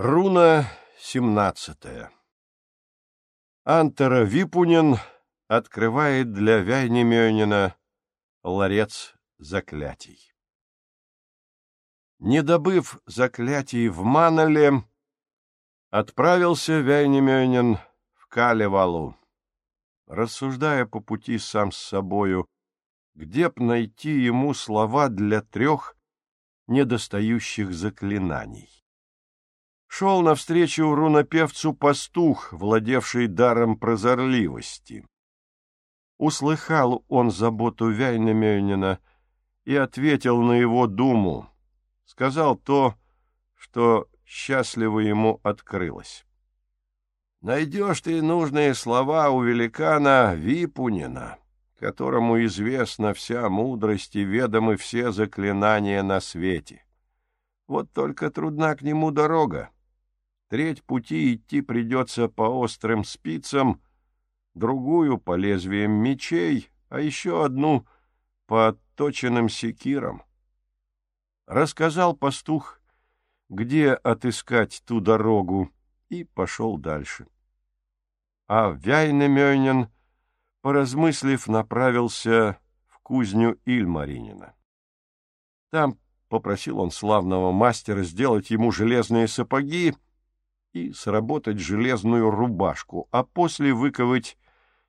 Руна семнадцатая Антера Випунин открывает для Вяйнемёнина ларец заклятий. Не добыв заклятий в Манале, отправился Вяйнемёнин в Калевалу, рассуждая по пути сам с собою, где б найти ему слова для трех недостающих заклинаний. Шел навстречу рунопевцу пастух, владевший даром прозорливости. Услыхал он заботу Вяйнамёнина и ответил на его думу, сказал то, что счастливо ему открылось. «Найдешь ты нужные слова у великана Випунина, которому известна вся мудрость и ведомы все заклинания на свете. Вот только трудна к нему дорога. Треть пути идти придется по острым спицам, другую — по лезвиям мечей, а еще одну — по отточенным секирам. Рассказал пастух, где отыскать ту дорогу, и пошел дальше. А Вяйнемёнин, поразмыслив, направился в кузню Ильмаринина. Там попросил он славного мастера сделать ему железные сапоги, и сработать железную рубашку, а после выковать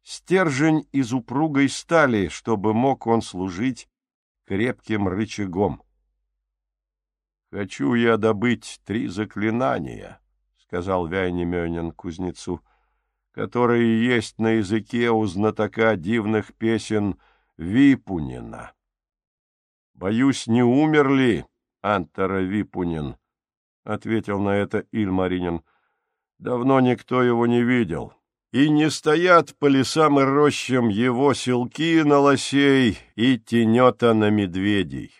стержень из упругой стали, чтобы мог он служить крепким рычагом. «Хочу я добыть три заклинания», — сказал Вяйнемёнин кузнецу, «которые есть на языке у знатока дивных песен Випунина». «Боюсь, не умерли, Антара Випунин», — ответил на это Ильмаринин. Давно никто его не видел. И не стоят по лесам и рощам его селки на лосей и тенета на медведей.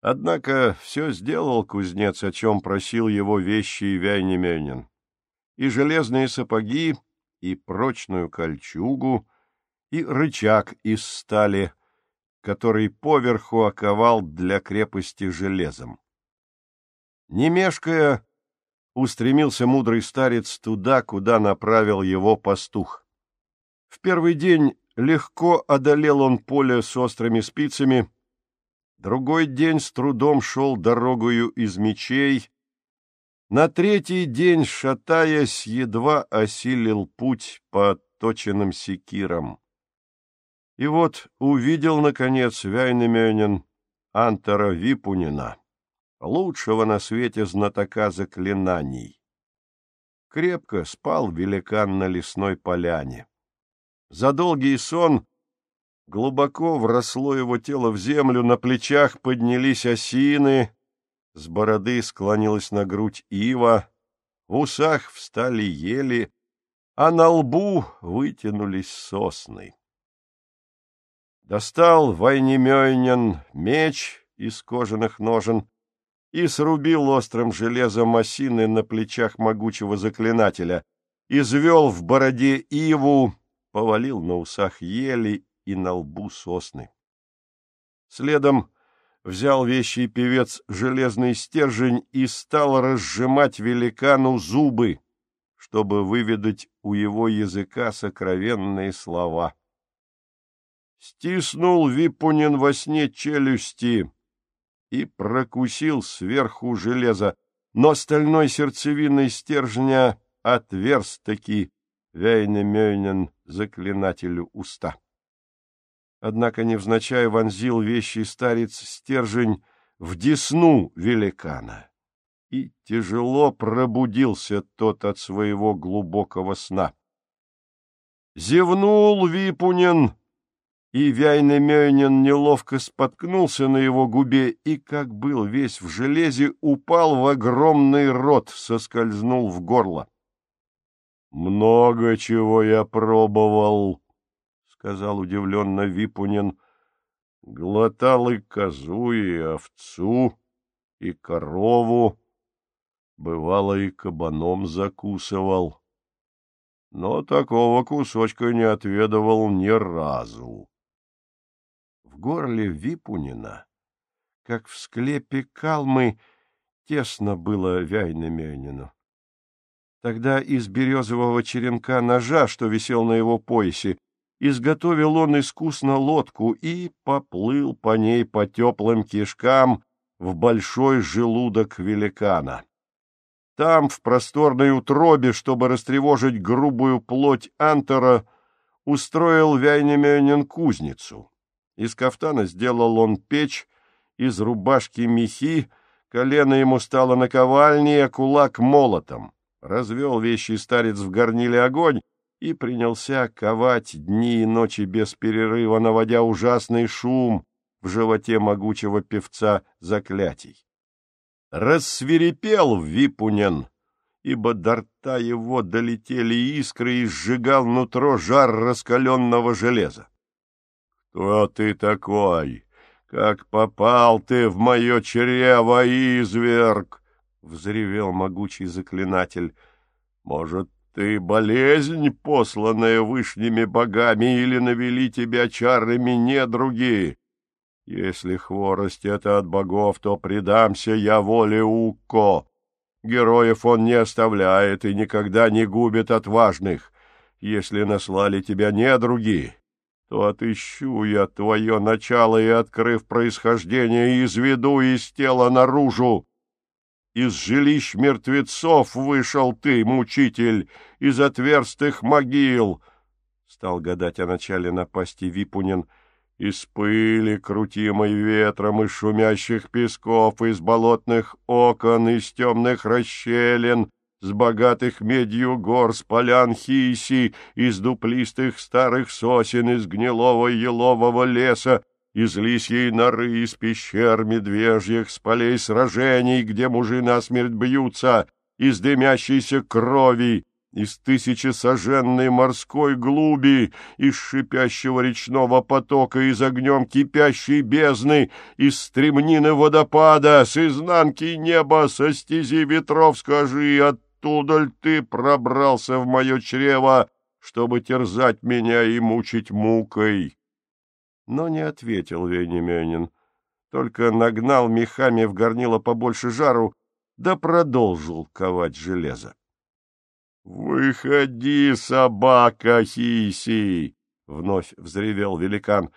Однако все сделал кузнец, о чем просил его вещи и Вяйнемёнин. И железные сапоги, и прочную кольчугу, и рычаг из стали, который поверху оковал для крепости железом. Не мешкая, устремился мудрый старец туда, куда направил его пастух. В первый день легко одолел он поле с острыми спицами, другой день с трудом шел дорогою из мечей, на третий день, шатаясь, едва осилил путь по отточенным секирам. И вот увидел, наконец, Вяйнемёнин Антара Випунина лучшего на свете знатока заклинаний. Крепко спал великан на лесной поляне. За долгий сон глубоко вросло его тело в землю, на плечах поднялись осины, с бороды склонилась на грудь ива, в усах встали ели, а на лбу вытянулись сосны. Достал Вайнемёйнен меч из кожаных ножен, и срубил острым железом осины на плечах могучего заклинателя, извел в бороде иву, повалил на усах ели и на лбу сосны. Следом взял вещий певец железный стержень и стал разжимать великану зубы, чтобы выведать у его языка сокровенные слова. Стиснул Випунин во сне челюсти, и прокусил сверху железо, но стальной сердцевиной стержня отверз-таки Вейнемёйнен заклинателю уста. Однако невзначай вонзил вещий старец стержень в десну великана, и тяжело пробудился тот от своего глубокого сна. Зевнул Випунин и Вяйнемёйнин неловко споткнулся на его губе и, как был весь в железе, упал в огромный рот, соскользнул в горло. — Много чего я пробовал, — сказал удивленно Випунин. — Глотал и козу, и овцу, и корову, бывало, и кабаном закусывал. Но такого кусочка не отведывал ни разу горле Випунина, как в склепе калмы, тесно было Вяйнамянину. Тогда из березового черенка ножа, что висел на его поясе, изготовил он искусно лодку и поплыл по ней по теплым кишкам в большой желудок великана. Там, в просторной утробе, чтобы растревожить грубую плоть антера, устроил Вяйнемёнин кузницу. Из кафтана сделал он печь, из рубашки мехи, колено ему стало наковальней, а кулак молотом. Развел вещий старец в горниле огонь и принялся ковать дни и ночи без перерыва, наводя ужасный шум в животе могучего певца заклятий. Рассверепел Випунен, ибо до рта его долетели искры и сжигал нутро жар раскаленного железа. — Кто ты такой? Как попал ты в мое чрево, изверг? — взревел могучий заклинатель. — Может, ты болезнь, посланная вышними богами, или навели тебя чарами недруги? Если хворость это от богов, то предамся я воле Укко. Героев он не оставляет и никогда не губит отважных. Если наслали тебя недруги, то отыщу я твое начало и, открыв происхождение, изведу из тела наружу. Из жилищ мертвецов вышел ты, мучитель, из отверстых могил. Стал гадать о начале напасти Випунин — из пыли, крутимой ветром, из шумящих песков, из болотных окон, из темных расщелин, с богатых медью гор, с полян хиси, из дуплистых старых сосен, из гнилого елового леса, из лисьей норы, из пещер медвежьих, с полей сражений, где мужи насмерть бьются, из дымящейся крови, из тысячи соженной морской глуби, из шипящего речного потока, из огнем кипящей бездны, из стремнины водопада, с изнанки неба, со стези ветров, скажи, оттуда ль ты пробрался в мое чрево, чтобы терзать меня и мучить мукой? Но не ответил Венеменин, только нагнал мехами в горнило побольше жару, да продолжил ковать железо. «Выходи, собака Хиси!» — вновь взревел великан.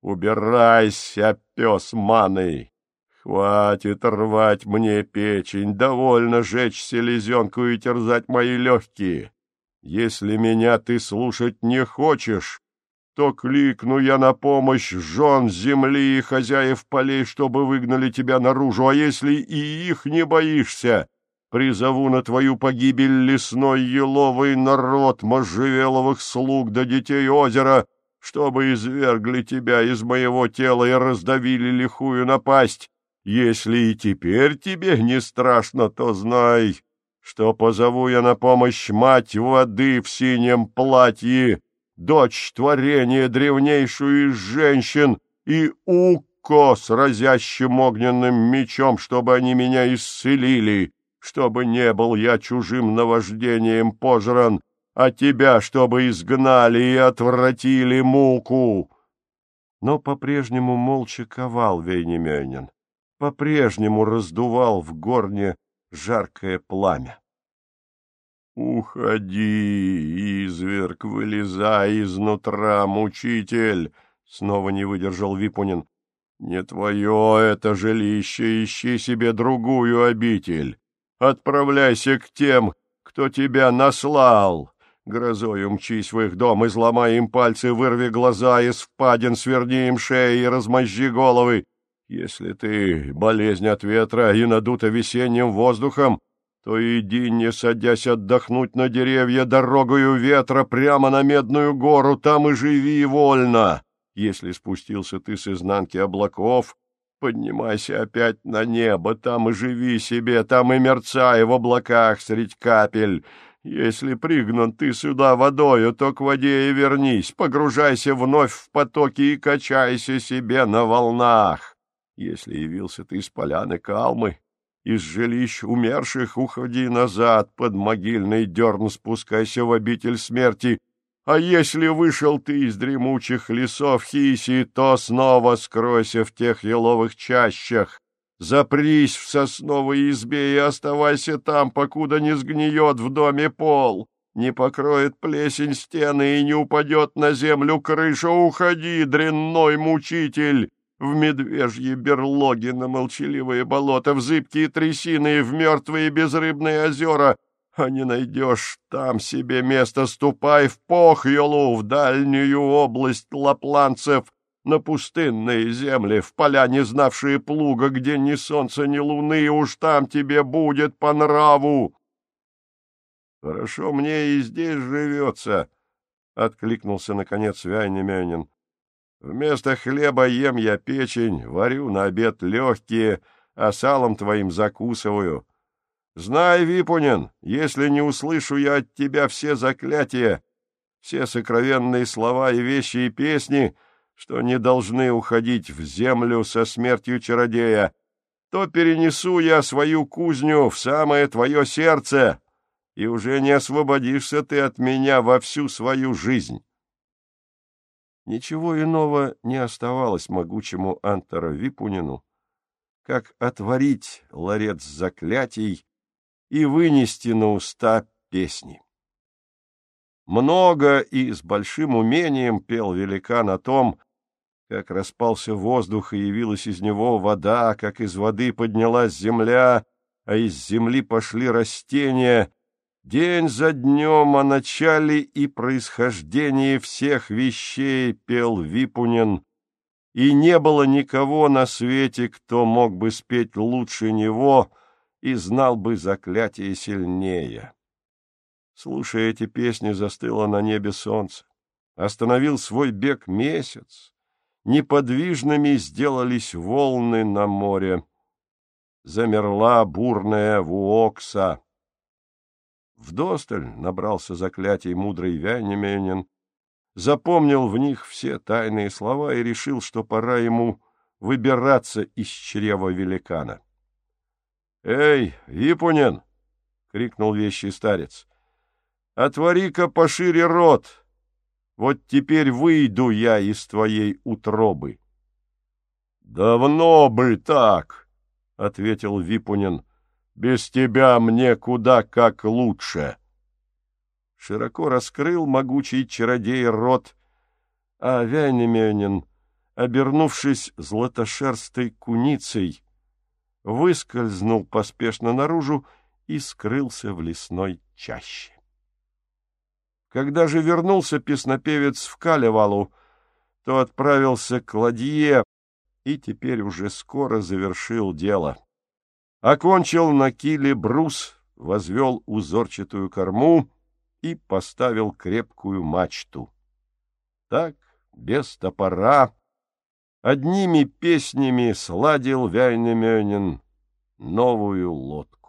«Убирайся, пес маный! Хватит рвать мне печень, довольно жечь селезенку и терзать мои легкие. Если меня ты слушать не хочешь, то кликну я на помощь жен земли и хозяев полей, чтобы выгнали тебя наружу, а если и их не боишься, Призову на твою погибель лесной еловый народ можжевеловых слуг да детей озера, чтобы извергли тебя из моего тела и раздавили лихую напасть. Если и теперь тебе не страшно, то знай, что позову я на помощь мать воды в синем платье, дочь творения древнейшую из женщин и Укко с разящим огненным мечом, чтобы они меня исцелили чтобы не был я чужим наваждением пожран, а тебя, чтобы изгнали и отвратили муку. Но по-прежнему молча ковал Вейнемёнин, по-прежнему раздувал в горне жаркое пламя. «Уходи, изверг, вылезай изнутра, мучитель!» — снова не выдержал Випунин. «Не твое это жилище, ищи себе другую обитель. Отправляйся к тем, кто тебя наслал. Грозою мчись в их дом, изломай им пальцы, вырви глаза из впадин, сверни им шеи и размозжи головы. Если ты болезнь от ветра и надута весенним воздухом, то иди, не садясь отдохнуть на деревья дорогою ветра прямо на Медную гору, там и живи вольно. Если спустился ты с изнанки облаков, Поднимайся опять на небо, там и живи себе, там и мерцай в облаках средь капель. Если пригнан ты сюда водою, то к воде и вернись, погружайся вновь в потоки и качайся себе на волнах. Если явился ты с поляны Калмы, из жилищ умерших уходи назад, под могильный дерн спускайся в обитель смерти — а если вышел ты из дремучих лесов Хиси, то снова скройся в тех еловых чащах. Запрись в сосновой избе и оставайся там, покуда не сгниет в доме пол, не покроет плесень стены и не упадет на землю крыша. Уходи, дрянной мучитель, в медвежьи берлоги на молчаливые болота, в зыбкие трясины в мертвые безрыбные озера. А не найдешь там себе место, ступай в Похьелу, в дальнюю область лапланцев, на пустынные земли, в поля, не знавшие плуга, где ни солнца, ни луны, уж там тебе будет по нраву. — Хорошо мне и здесь живется, — откликнулся, наконец, Вяйнемёнин. — Вместо хлеба ем я печень, варю на обед легкие, а салом твоим закусываю. Знай, Випунин, если не услышу я от тебя все заклятия, все сокровенные слова и вещи и песни — что не должны уходить в землю со смертью чародея, то перенесу я свою кузню в самое твое сердце, и уже не освободишься ты от меня во всю свою жизнь. Ничего иного не оставалось могучему Антора Випунину, как отворить ларец заклятий и вынести на уста песни. Много и с большим умением пел великан о том, как распался воздух и явилась из него вода, как из воды поднялась земля, а из земли пошли растения, день за днем о начале и происхождении всех вещей пел Випунин, и не было никого на свете, кто мог бы спеть лучше него и знал бы заклятие сильнее. Слушая эти песни, застыло на небе солнце. Остановил свой бег месяц, неподвижными сделались волны на море. Замерла бурная Вуокса. Вдосталь набрался заклятий мудрый Вянеменин, запомнил в них все тайные слова и решил, что пора ему выбираться из чрева великана. — Эй, Випунин! — крикнул вещий старец. — Отвори-ка пошире рот! — вот теперь выйду я из твоей утробы. — Давно бы так, — ответил Випунин. — Без тебя мне куда как лучше. Широко раскрыл могучий чародей рот, а Вяйнемёнин, обернувшись златошерстой куницей, выскользнул поспешно наружу и скрылся в лесной чаще. Когда же вернулся песнопевец в Калевалу, то отправился к ладье и теперь уже скоро завершил дело. Окончил на киле брус, возвел узорчатую корму и поставил крепкую мачту. Так, без топора, одними песнями сладил Вяйнемёнин новую лодку.